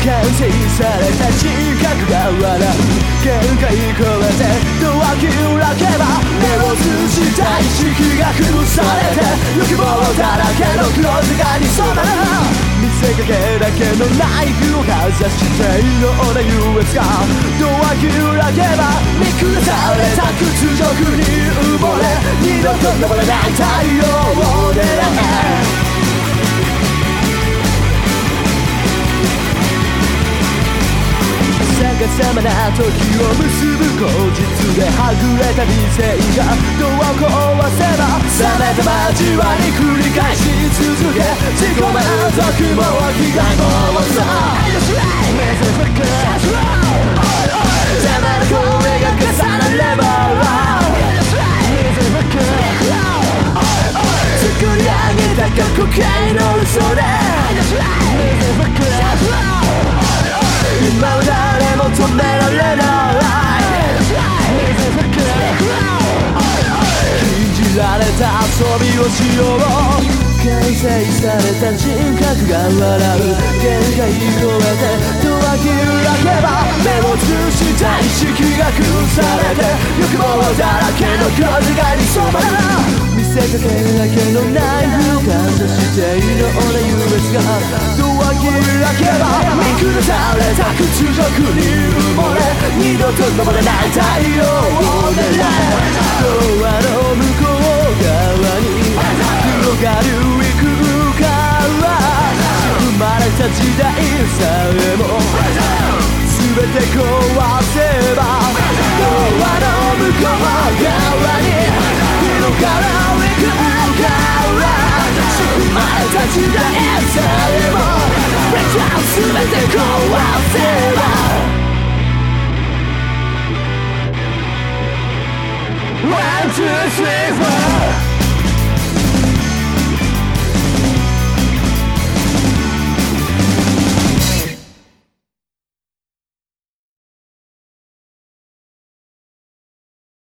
完成された人格が笑う限界超えてドア開けば目を通した意識が崩されて欲望だらけの黒字がに染まる見せかけだけのナイフをかざしていような優越感ドア開けば見下された屈辱に埋もれ二度と登れない太陽を狙え様な時を結ぶ口実ではぐれた理性がドアを壊せば冷めた交わり繰り返し続け自己満足も気がもさ。邪しよう完成された人格が笑う限界超えてドア開けば目を通した意識が崩されて欲望だらけの黒字がに染まる。見せかけだけのナイフをかざしている俺優越がドア開けば見下された。屈辱に埋もれ二度と登れない太陽を狙えがる異空間は仕組まれた時代さえも全て壊せばドアの向こう側に広がる異空間は仕組まれた時代さえも全て壊せば。One, two, three, four.